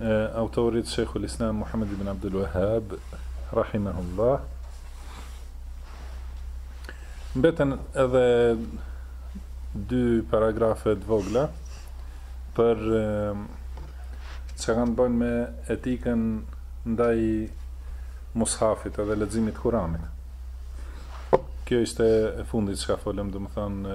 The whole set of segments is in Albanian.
e autorit Shejhul Islam Muhammed ibn Abdul Wahab Rahimahullah Mbeten edhe dy paragrafe të vogla për çka kanë të bëjnë me etikën ndaj mushafit edhe leximit kuranit. Kjo ishte e fundit çka folëm, domethënë,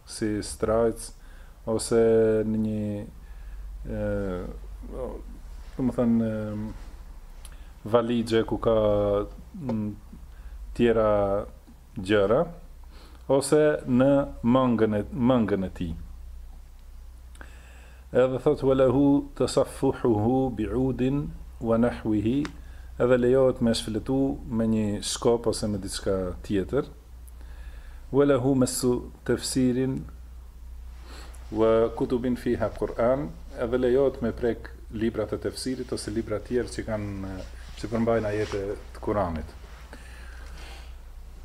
si strajcë ose në një domethënë valixhe ku ka tjera gjëra ose në mangën e mangën e tij. Edhe thot walahu tasaffuhu bi'udin wa nahwihi edhe lejohet me shfletu me një shkop ose me diçka tjetër. Wa lahu messu tefsirin wa kutubin fiha Kur'an, edhe lejohet me prek librat e tefsirit ose libra të tjerë që kanë që përmbajnë ajete të Kur'anit.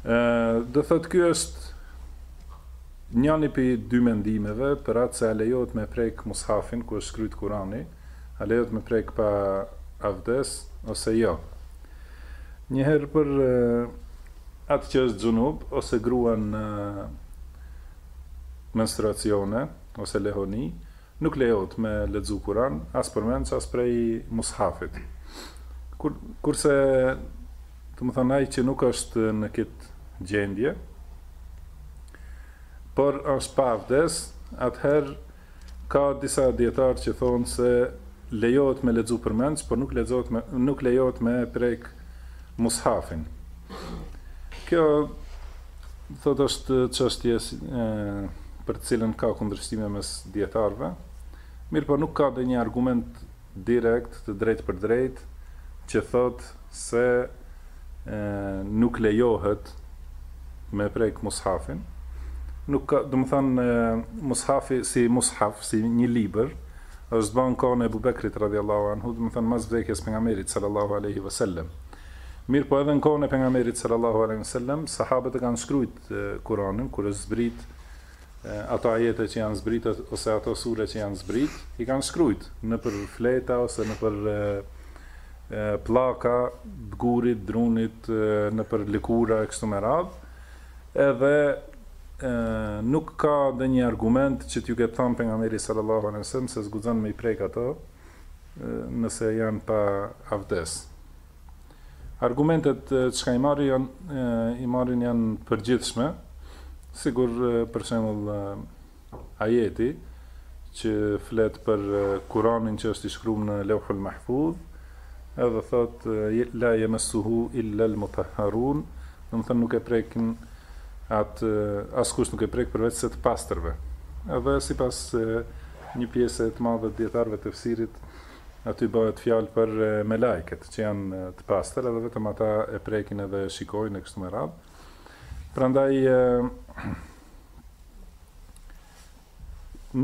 Ë, domethënë ky është njani pi dy mendimeve për atë se a lejohet me prek mushafin ku është shkryt Kur'ani, A lejohet me prek pa avdes ose jo? Njëherë për atë që është xhunub ose grua në menstruacione ose lehoni, nuk lejohet me lexu Kuran, as përmendsh as prej mushafit. Kur, kurse domethënë ai që nuk është në këtë gjendje, por është pa avdes, atëherë Ka disa dijetarë që thonë se lejohet me lexu përmendsh, por nuk lexohet me nuk lejohet me prek mushafin. Kjo thotë është çështje e për të cilën ka kundërshtime mes dijetarëve. Mirëpo nuk ka ndonjë argument direkt të drejtpërdrejtë që thotë se nuk lejohet me prek mushafin nuk ka domethanë mushafi si mushaf si një libër është ba në kohën e Ebu Bekrit radijallahu anhu domethanë mas vdekjes pejgamberit sallallahu alaihi wasallam mirëpo edhe në kohën e pejgamberit sallallahu alaihi wasallam sahabët e kanë shkrujt Kur'anin kur është zbrit Ato ajete që janë zbritë ose ato sure që janë zbritë, i kanë shkrujtë nëpër fleta ose nëpër pllaka t'gurit, drunit, nëpër lëkura e kështu me radhë, edhe nuk ka ndonjë argument që t'ju ketë thënë Pejgamberi sallallahu alejhi ve sellem se s'guxon me i prekë ato nëse janë pa avdes. Argumentet çka i marrin janë të përgjithshme, sikur për shembull ajeti që flet për Kuranin që është i shkruar në Lewhul Mahfudh, edhe thotë la yemessuhu illa al mutahharun, domethënë nuk e prekin atë askush nuk e prek përveçse të pastërve. Edhe sipas një pjese të madhe të dijetarëve të tefsirit, Aty bëhet fjalë për melajket, që janë të pastër, edhe vetëm ata e prekin edhe e shikojnë e kështu me radhë. Prandaj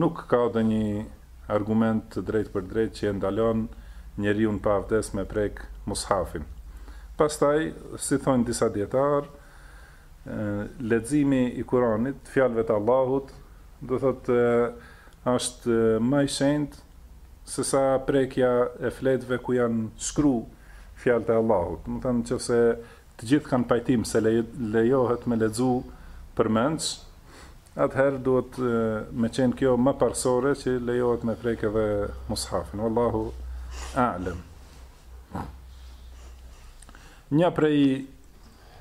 nuk ka ndonjë argument të drejtpërdrejtë që e ndalon njeriun pa abdes me prek mushafin. Pastaj, si thonë disa dijetarë, Leximi i Kuranit, Fjalëve të Allahut, do thotë është ma i shenjtë se sa prekja e fletëve ku janë shkru fjalët e Allahut. Domethënë në qoftë se të gjithë kanë pajtim se lejohet me lexu për mendsh, atëherë duhet me qenë kjo ma parësore që lejohet me prek edhe mushafin. Wallahu a'lem. Një prej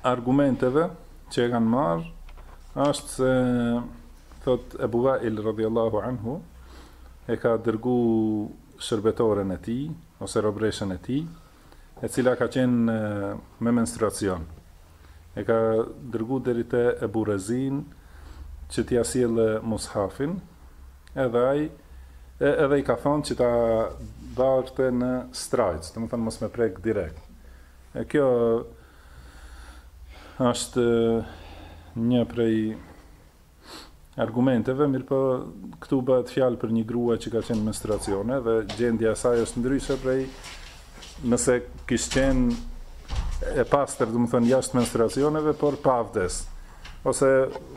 argumenteve që e kanë marrë është se thotë Ebu Vail radhiyallahu anhu e ka dërgu shërbetoren e tij ose robreshen e tij, e cila ka qenë me menstruacion. E ka dërgu deri te Ebu Rezin që t'ia sjellë mushafin, edhe ai e, edhe i ka thënë që ta barte në strajcë, domethënë mos me prek direkt. E kjo është një prej argumenteve, mirëpo këtu bëhet fjalë për një grua që ka qenë menstruacione dhe gjendja e saj është ndryshe prej nëse kish qenë e pastër, domethënë, jashtë menstruacioneve, por pa avdes. Ose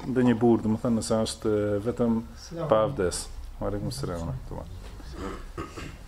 ndonjë burrë, domethënë, nëse është vetëm pa avdes. Marikum sërëma.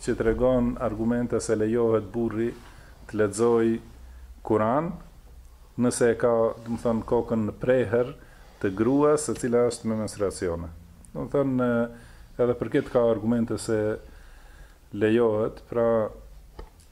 që tregon argumente se lejohet burri të lexojë Kuran nëse e ka, domethënë, kokën në prehër të gruas e cila është me menstruacione. Domethënë, edhe për këtë ka argumente se lejohet, pra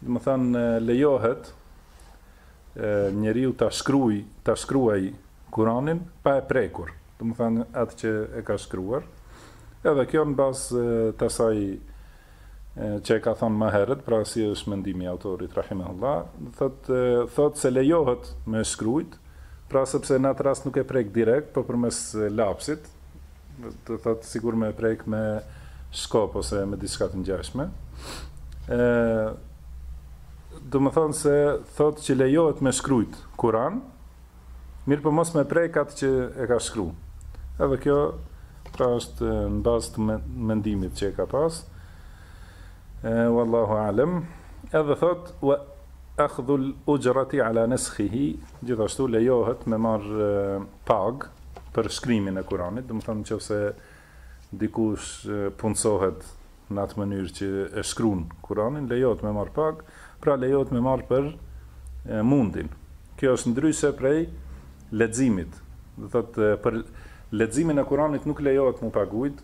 Domethënë lejohet njeriu ta shkruajë, ta shkruajë Kuranin pa e prekur, domethënë atë që e ka shkruar, edhe kjo në bazë të asaj që e ka thënë ma herët, pra si është mendimi i autorit rahimehullah, thotë thotë se lejohet me shkrujt, pra sepse në atë rast nuk e prek direkt, por përmes lapsit, Do të thotë sikur me e prek me shkop ose me diçka të ngjashme. Ë domethan se thotë që lejohet me shkrujt Kur'an, mirëpo mos me prek atë që e ka shkru. Edhe kjo pra është në bazë të mendimit që e ka pas. E wallahu alem. Edhe thotë wa akhdhul ujrati ala naskhihi, gjithashtu lejohet me marr pagë për shkrimin e Kuranit, domethan qoftë se dikush punësohet në atë mënyrë që e shkrun Kuranin, lejohet me marr pagë, pra lejohet me marr për mundin. Kjo është ndryshe prej leximit. Do thotë për leximin e Kuranit nuk lejohet m'u pagujt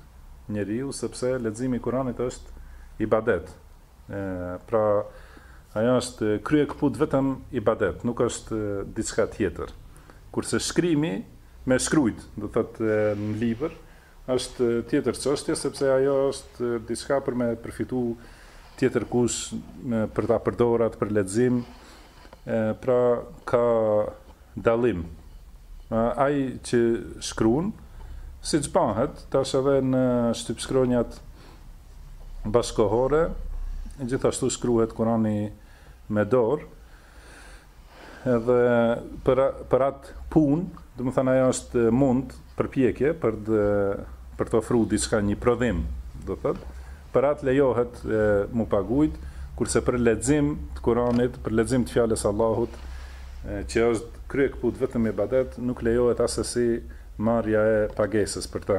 njeriu sepse leximi i Kuranit është ibadet. Pra, ajo është kryekëput vetëm ibadet, nuk është diçka tjetër. Kurse shkrimi, me shkrujt, do thotë në libër, është tjetër çështje sepse ajo është diçka për me përfitu tjetërkush për ta përdorë atë për lexim, Pra ka dallim. Ai që shkrun, siç bahet tash edhe në shtypshkronjat bashkëkohore, gjithashtu shkruhet Kurani me dorë, edhe për atë punë, domethan ajo është mund, përpjekje për të për të ofru diçka një prodhim do thot për atë lejohet m'u pagujt kurse për lexim të Kuranit për lexim të fjalës së Allahut që është kryekëput vetëm ibadet nuk lejohet assesi marrja e pagesës për ta.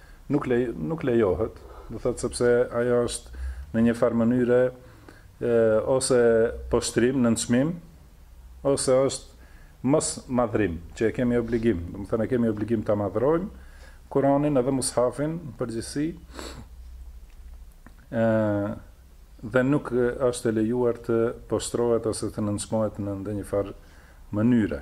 Nuk nuk lejohet, do thotë sepse ajo është në një farë mënyre ose poshtrim, nënçmim, ose është mos madhrim, që e kemi obligim, domethon e kemi obligim ta madhrojmë Kuranin edhe Mushafin në përgjithësi, ë dhe nuk është e lejuar të poshtrohet ose të nënçmohet në ndonjë farë mënyre.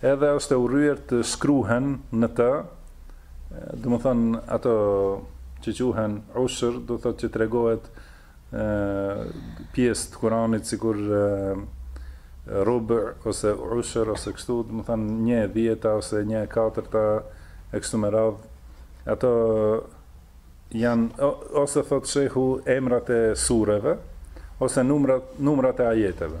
Edhe është e urryer të shkruhen në të, domethon ato që quhen ushr, do të thotë që tregohet pjesë të Kuranit sikur rub ose ushr ose kështu, domethan një e dhjeta ose një e katërta e kështu me radhë. Ato janë ose thotë shejhu emrat e sureve ose numrat numrat e ajeteve.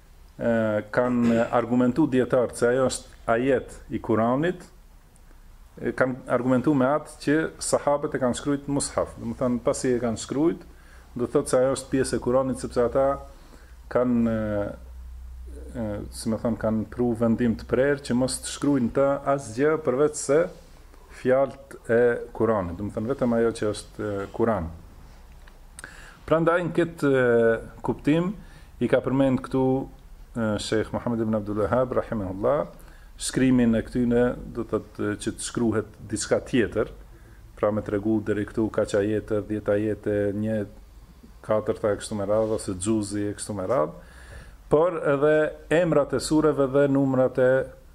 kanë argumentu dijetarët se ajo është ajet i Kuranit, kanë argumentu me atë që sahabët e kanë shkrujt mushaf, domethënë pasi e kanë shkrujt, do të thotë se ajo është pjesë e Kuranit, sepse ata kanë, si më thënë, kanë pru vendim të prerë që mos të shkrujnë n'ta asgjë përveç se fjalt e Kuranit, domethënë vetëm ajo që është Kuran. Prandaj në këtë kuptim i ka përmend këtu Sheikh Muhammed ibn Abdul Wahhab rahimahullah shkrimin e këtyne do të thotë që të shkruhet diçka tjetër, pra me tregu deri këtu kaq ajete, 10 ajete, një katërta e kështu me radhë ose xhuzi e kështu me radhë, por edhe emrat e sureve dhe numrat e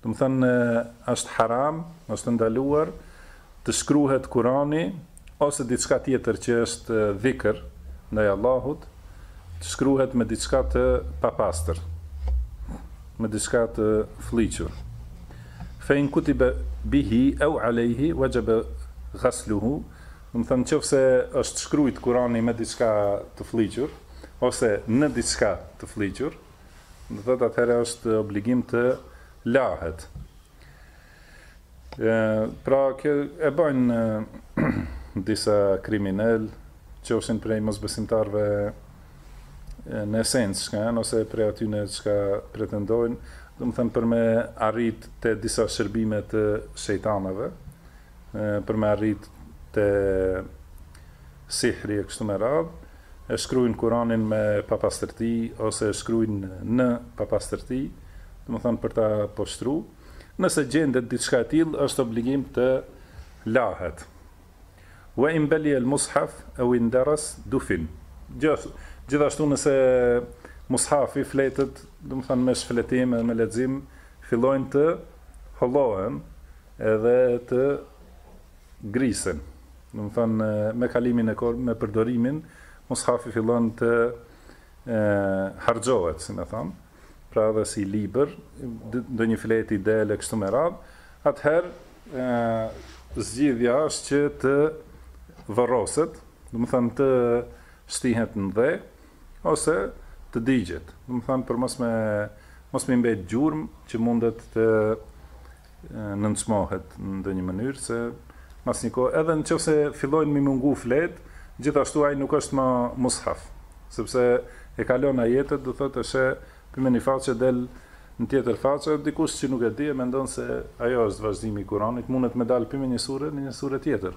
Domethënë është haram, është e ndaluar të shkruhet Kurani ose diçka tjetër që është dhikr ndaj Allahut, të shkruhet me diçka të papastër, me diçka të flliqur. Fa in kutiba bihi aw alayhi wajaba ghasluhu. Domethënë qoftë se është shkrujt Kurani me diçka të flliqur ose në diçka të flliqur, do të thotë atëherë është obligim të lahet. E, pra, këtë e bëjnë disa kriminelë, qofshin prej mosbesimtarëve në esencë çka janë, ose prej atyne çka pretendojnë, domethënë për me arrit te disa shërbime të shejtanëve, për me arrit te sihri e kështu me radhë, e shkrujnë Kuranin me papastërti ose e shkrujnë në papastërti, domethënë për ta poshtru, nëse gjendet diçka e tillë është obligim të lahet. Wa in baliya al-mushaf aw indarasa dufin. Gjithashtu nëse mushafi, fletët, domethënë me shfletim e me lexim fillojnë të hollohen, edhe të grisen. Domethënë me kalimin e kohës, me përdorimin, mushafi fillon të harxhohet, si më thon, pra edhe si libër, ndonjë fletë i del e kështu me radh, atëherë ë zgjidhja është që të varroset, domethënë të shtihet në dhe ose të digjet, domethënë për mos me mos me mbet gjurmë që mundet të nënçmohet në ndonjë mënyrë se mas një kohe edhe në qoftë se fillojnë mi mungu fletë gjithashtu ai nuk është më mushaf sepse e kalon ajetet do thotë e sheh prej një faqe del në tjetër faqe dikush që nuk e di e mendon se ajo është vazhdimi i Kuranit mundet me dalë prej një sure në një sure tjetër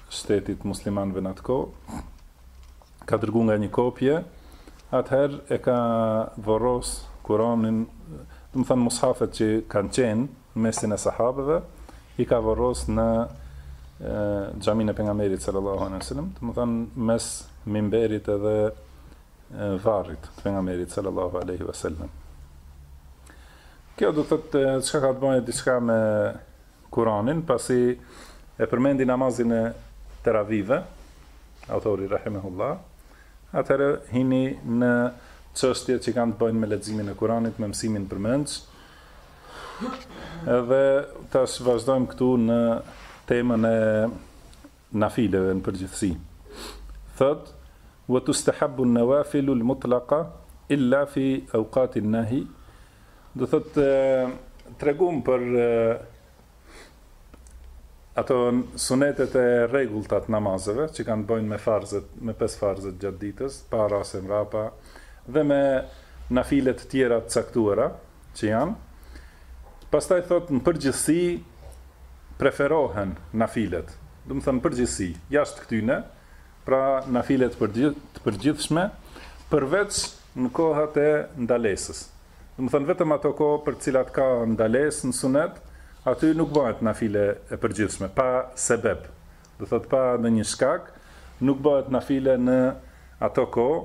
shtetit të muslimanëve në atë kohë, ka dërguar nga një kopje, atëherë e ka vorros Kur'anin, do të thënë mushafet që kanë qenë në mesin e sahabëve, i ka vorros në xhaminë e pejgamberit sallallahu alaihi wasallam, do të thënë mes mimberit edhe varrit të pejgamberit sallallahu alaihi wasallam. Kjo do të thotë çka ka të bëjë diçka me Kuranin, pasi e përmendi namazin e teravive, autori rahimehullah, atëherë hini në çështjet që kanë të bëjnë me leximin e Kuranit, me mësimin përmendsh. Edhe tash vazhdojmë këtu në temën e nafileve në përgjithësi. Thotë, Wa tustahabbu an-nawafilu al-mutlaqa illa fi awqat an-nahy, do thotë treguam për ato sunetet e rregullta të namazeve, që kanë të bëjnë me farzet, me pesë farzet gjatë ditës, para ose mbrapa, dhe me nafile të tjera të caktuara që janë, Pastaj thotë në përgjithësi preferohen nafilet, domethënë në përgjithësi, jashtë këtyne, pra nafile të të përgjithshme, përveç në kohët e ndalesës. Domethënë vetëm ato kohë për të cilat ka ndalesë në sunet, aty nuk bëhet nafile e përgjithshme, pa sebeb, do thotë pa ndonjë shkak, nuk bëhet nafile në ato kohë,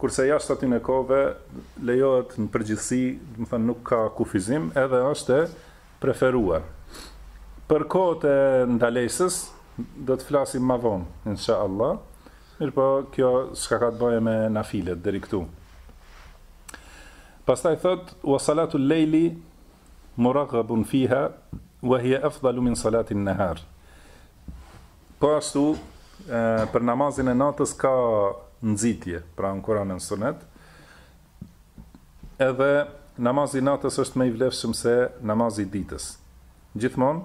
kurse jashtë atyne kohëve lejohet në përgjithësi, do të thënë nuk ka kufizim, edhe është e preferuar. Për kohët e ndalesës do të flasim më vonë, insha Allah, mirëpo kjo çka ka të bëjë me nafilet deri këtu. Pastaj thotë wa salatul lejli muraghghabun fiha wa hiya afdalu min salati an-nahar. Po ashtu për namazin e natës ka nxitje, pra në Kur'an e në Sunet. Edhe namazi i natës është më i vlefshëm se namazi i ditës. Gjithmonë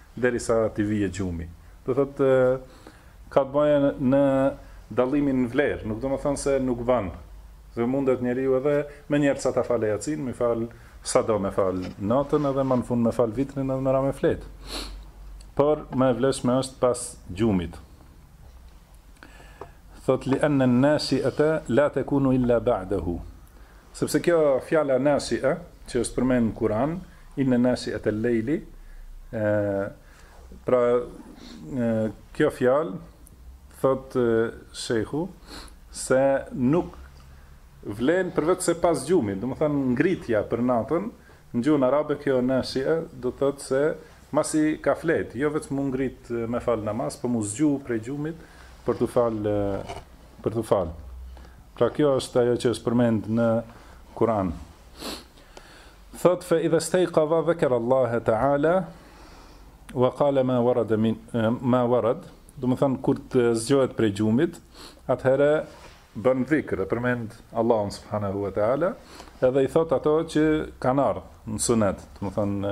derisa t'i vijë gjumi. Do thotë ka të bëjë në dallimin në vlerë, nuk do të thonë se nuk bën, se mundet njeriu edhe menjëherë sa ta falë jacin, me fal sa do me fal natën edhe më në fund me fal vitrin edhe me ra me fjet. Por më e vlefshme është pas gjumit. Thot li anna nashi'ata la takunu illa ba'dahu. Sepse kjo fjala nashi'e që është përmend në Kur'an, Inne Nasi'et el-Lejli, pra kjo fjalë thotë shehu se nuk vlen përveçse pas gjumit, domethënë ngritja për natën, në gjuhën arabe kjo Nasi'a do të thotë se masi ka fletë, jo veç mu ngrit me fal namaz, po mu zgju prej gjumit për të fal për të fal. Pra kjo është ajo që është përmend në Kur'an. Thotë fe idha stejkadha dhekere Allahe Teala, wa kale ma warad, ma warad, domethënë kur të zgjohet prej gjumit, atëherë bën dhikr, e përmend Allahun subhanahu wa taala, edhe i thot ato që kanë ardhur në sunet, domethënë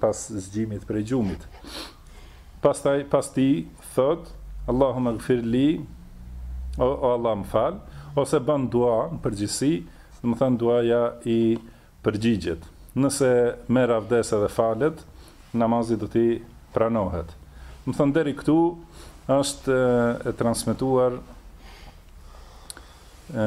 pas zgjimit prej gjumit. Pastaj pasi t'i thotë Allahumma ighfir li o, o Allah më fal ose bën dua në përgjithësi, domethënë duaja i përgjigjet. Nëse merr avdes edhe falet, namazi do t'i pranohet. Domethënë deri këtu është e transmetuar e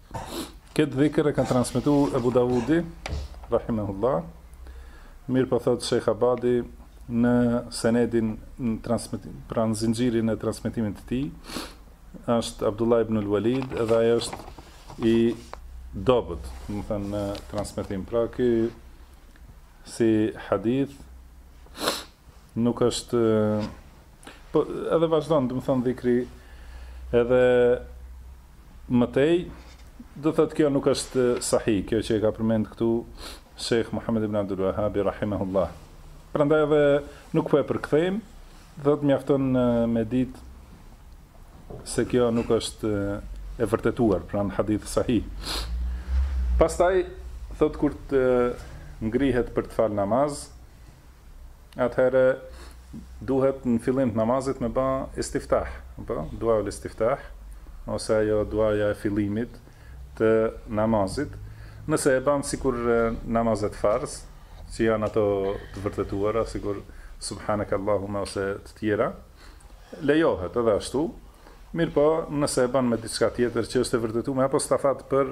Këtë dhikër e ka transmetu Ebu Davudi, Rahimehullah, mirëpo thotë Sheh Abadi në senedin në transmetim, pra në zinxhirin e transmetimit të tij, është Abdullah ibn al-Walid edhe ai është i dobët, domethënë në transmetim. Pra ky si hadith nuk është Po edhe vazhdon, domethënë dhikri edhe më tej, do të thotë kjo nuk është sahih, kjo që e ka përmend këtu Sheikh Muhammed ibn Abdul Wahhab rahimahullah. Prandaj edhe nuk po e përkthejmë, do të mjafton me ditë se kjo nuk është e vërtetuar, pra në hadith sahih. Pastaj, thot kur të ngrihet për të falë namaz, Atëherë duhet në fillim të namazit me ba istiftah, apo dua ul istiftah, ose ajo duaja e fillimit të namazit, nëse e ban sikur namazet farz, që janë ato të vërtetuara, sikur subhanak Allahume ose të tjera, lejohet edhe ashtu, mirëpo nëse e ban me diçka tjetër që është e vërtetume apostafat për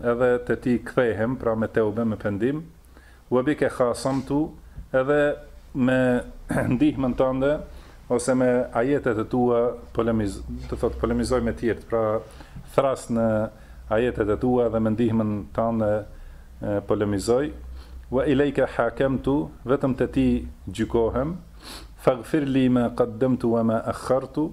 edhe te Ti kthehem, pra me teube, me pendim, Wa bike khasamtu, edhe me ndihmën Tënde ose me ajetet e Tua polemiz, do të thotë polemizoj me të tjerët, pra thrras në ajetet e Tua dhe me ndihmën Tënde polemizoj, Wa ilejke hakemtu, vetëm te Ti gjykohem, Faghfirli ma qaddamtu wa ma akhartu,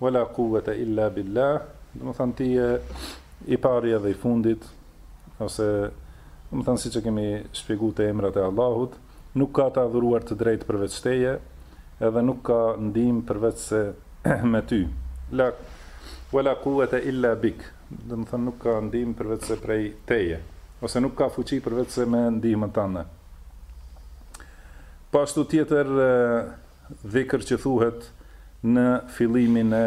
Wala quwwata illa billah, domethënë ti je i pari edhe i fundit, ose domethënë siç e kemi shpjeguar te emrat e Allahut, nuk ka të adhuruar të drejtë përveç teje, edhe nuk ka ndihmë përveçse me ty. La wala quwwata illa bik, domethënë nuk ka ndihmë përveçse prej teje, ose nuk ka fuqi përveçse me ndihmën tënde. Po ashtu tjetër Dhikr që thuhet në fillimin e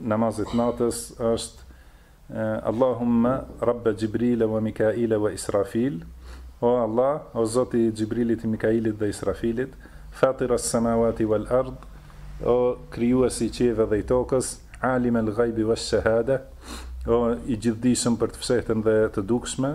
namazit natës është, Allahumme Rabbe Xhibrile ve Mikaile ve Israfil, O Allah, o Zoti i Xhibrilit, i Mikailit dhe Israfilit, Fatir as-semawati vel ard, o Krijuesi i qiejve dhe i tokës, Alim el-gajbi vesh-shehadeh, o i gjithëdijshëm për të fshehtën dhe të dukshme,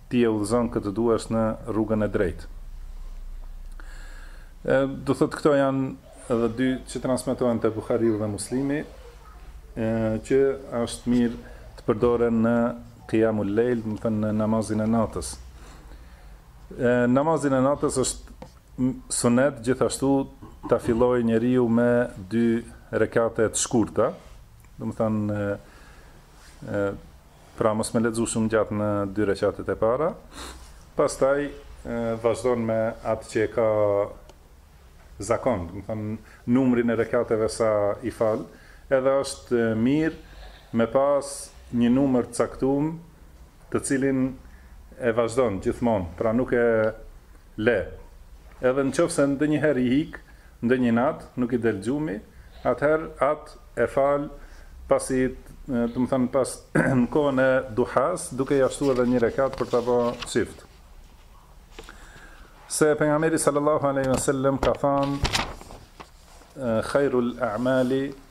Ti e udhëzon kë të duash në rrugën e drejtë. E, do thotë këto janë edhe dua që transmetohen te Buhariu dhe Muslimi, e, që është mirë të përdoren në Qiyamul Lail, domethënë në namazin e natës. E, namazin e natës është sunet gjithashtu ta fillojë njeriu me dy rekate të shkurta, domethënë Pra mos me lexu shumë gjatë në dy rekatet e para, pastaj vazhdon me atë që e ka zakon, domethënë numrin e rekateve sa i fal, edhe është mirë me pas një numër të caktum të cilin e vazhdon gjithmonë, pra nuk e Le. Edhe në qoftë se ndonjëherë i ik, ndonjë natë, nuk i del gjumi, atëherë atë e fal pasi, domethënë pas në kohën e duhas, duke ia shtu edhe një rekat për ta bo çift. Se pejgamberi sallallahu alaihi wasallam ka thënë khairul a'mali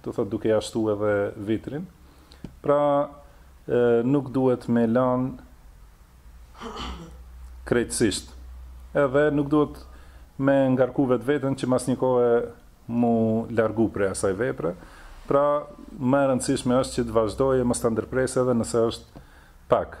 do të thotë duke ia shtu edhe vitrin, pra nuk duhet me lanë krejtësisht, edhe nuk duhet me ngarku vetveten që mas një kohe m'u largu prej asaj vepre, pra më e rëndësishme është që të vazhdojë e mos ta ndërpresë edhe nëse është pak.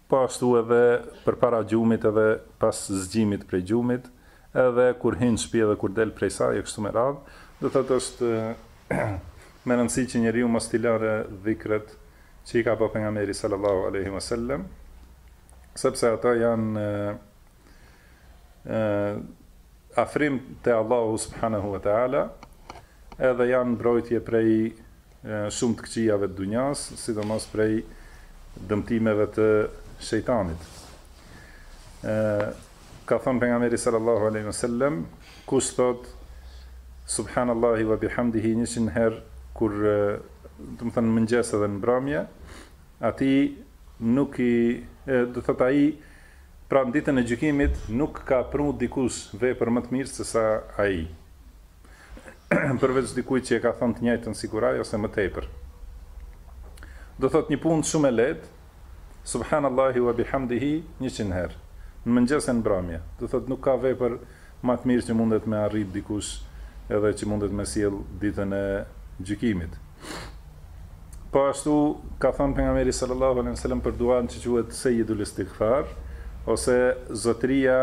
Po ashtu edhe përpara gjumit edhe pas zgjimit prej gjumit, edhe kur hin në shpi edhe kur del prej saj e kështu me radhë, do të thotë është me rëndësi që njeriu mos t'i lërë dhikret që i ka bo Pejgamberi sallallahu alejhi ve sellem, sepse ato janë afrim te Allahu subhanahu wa taala, edhe janë mbrojtje prej shumë të këqijave të dunjas, sidomos prej dëmtimeve të shejtanit. Ë ka thënë pejgamberi sallallahu alaihi wasallam, kush thot subhanallahi wa bihamdihi 100 herë domethënë në mëngjes edhe në mbrëmje, atij nuk i do thot ai Pra në ditën e gjykimit nuk ka pru dikush vepër më të mirë se sa ai. Përveç dikujt që e ka thënë të njëjtën sikur ai ose më tepër. Do thotë një punë shumë e lehtë, Subhanallahi wa bihamdihi njëqind herë, në mëngjes e në mbrëmje. Do thotë nuk ka vepër Ma të mirë që mundet me arrit dikush edhe që mundet me sjellë ditën e gjykimit. Po ashtu ka thënë Pejgamberi sallallahu alejhi ve sellem për duan që quhet Seyyidul Istighfar ose Zotëria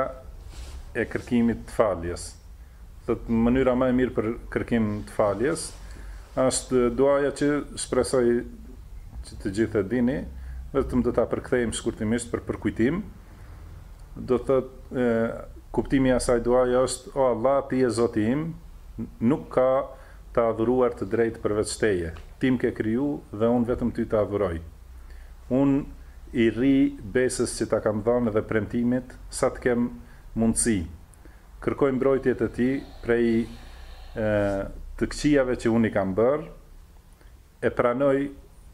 e kërkimit të faljes. Thotë mënyra ma e mirë për kërkim të faljes është duaja që shpresoj që të gjithë e dini, vetëm do ta përkthejmë shkurtimisht për përkujtim, do të thotë kuptimi i asaj duaje është o Allah ti je Zoti im nuk ka të adhuruar të drejtë përveç teje ti më ke kriju dhe unë vetëm ty të adhuroj unë i rri besës që ta kam dhënë dhe premtimit sa të kem mundësi kërkoj mbrojtje te ti prej të këqijave që unë i kam bërë E pranoj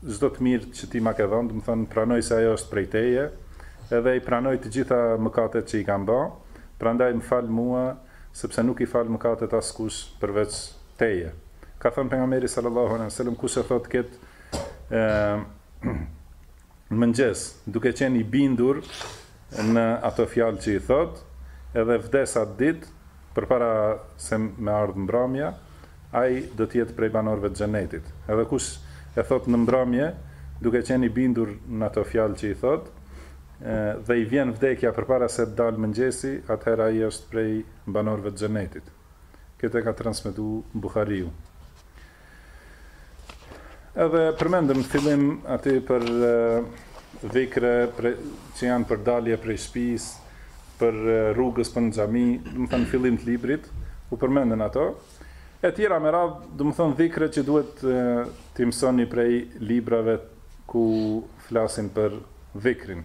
çdo të mirë që ti ma ke dhënë, domethënë pranoj se ajo është prej teje, edhe i pranoj të gjitha mëkatet që i kam ba, prandaj më fal mua, sepse nuk i fal mëkatet askush përveç teje. Ka thënë Pejgamberi sallallahu alejhi ve sellem, kush e thotë këtë, Në mëngjes, duke qenë i bindur në ato fjalë që i thotë, edhe vdes atë ditë, përpara se me ardhë mbramja, ai do të jetë prej banorëve të Xhenetit. Edhe kush e thotë në mbramje, duke qenë i bindur në ato fjalë që i thotë, dhe i vjen vdekja përpara se të dalë mëngjesi, atëherë ai është prej banorëve të Xhenetit. Këtë e ka transmetu Buhariu. Edhe përmendëm në fillim aty për dhikre për, që janë për dalje prej shpis, prej rrugës për në xhami, domethënë në fillim të librit, u përmendën ato, e tjera me radhë, domethënë dhikre që duhet t'i mësoni prej librave ku flasin për dhikrin.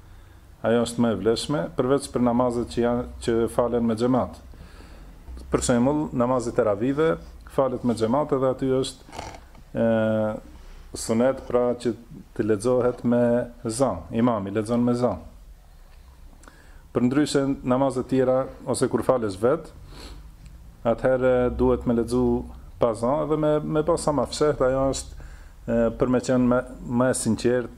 Ajo është më e vlefshme, përveç për namazet që janë që falen me xhemat. Për shembull, namazi teravive falet me xhemat edhe aty është ë sunet pra që të lexohet me za, imami lexon me za. Përndryshe namazet tjera ose kur falesh vet, atëherë duhet me lexu pa za edhe me me pa sa më fshehtë, ajo është për me qenë më më e sinqert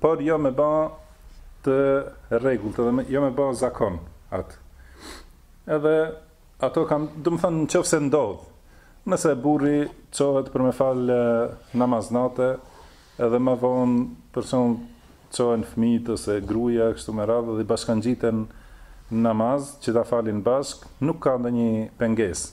Por jo me ba të rregullt edhe me jo me ba zakon atë edhe ato kam domethënë në qoftë se ndodh nëse burri çohet për me fal namaz nate edhe më vonë për shembull çohen fëmijët ose gruaja e kështu me radhë dhe bashkangjiten në namaz që ta falin bashkë nuk ka ndonjë pengesë.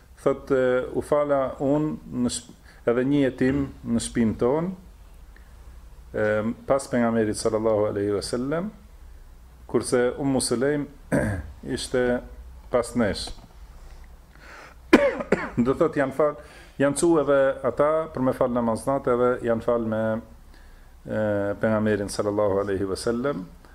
Thotë, U fala unë edhe një jetim në shpinë tonë, pas Pejgamberit sallallahu alejhi ve sellem, kurse Ummu Sulejm ishte pas nesh. Do thotë janë fal, janë çu edhe ata për me fal namaz nate edhe janë fal me pejgamberin sallallahu alejhi ve sellem,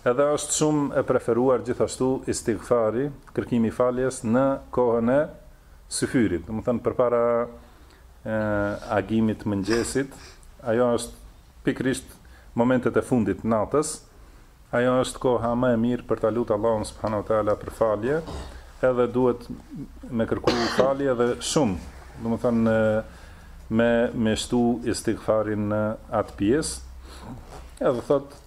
Edhe është shumë e preferuar gjithashtu istighfari, kërkimi i faljes në kohën e syfyrit, domethënë përpara agimit të mëngjesit, ajo është pikërisht momentet e fundit të natës, ajo është koha më e mirë për ta lutë Allahun subhanahu wa taala për falje, edhe duhet me kërku falje dhe shumë, domethënë me me shtu istighfarin në atë pjesë. Edhe thotë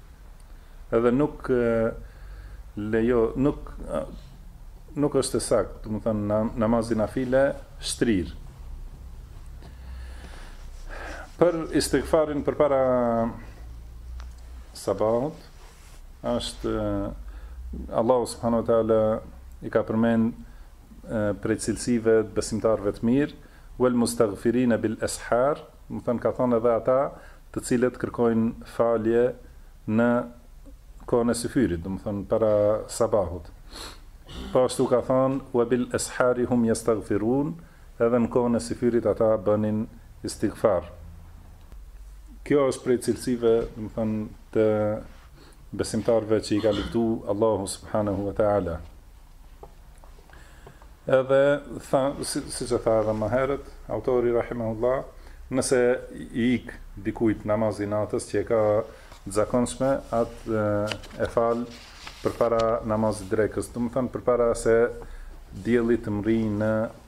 Edhe nuk lejo nuk nuk është e saktë, domethënë na, namazi nafile shtrir. Për istighfarin përpara sabahut është Allahu subhanahu wa taala i ka përmend prej cilësive të besimtarëve të mirë, wal mustaghfirina bil ashar, domethënë ka thënë edhe ata të cilët kërkojnë falje në kohën e syfyrit, domethënë para sabahut. Po ashtu ka thënë, "Wa bil eshari hum yastaghfirun", edhe në kohën e syfyrit ata bënin istighfar. Kjo është prej cilësive, domethënë të besimtarëve që i ka lëvdu Allahu subhanehu wa ta'ala. Edhe tha si siç e tha edhe më herët, autori rahimehullah, nëse i ik dikujt namazi i natës që e ka të zakonshme, atë e fal përpara namazit drekës, domethënë përpara se dielli të mrrijë në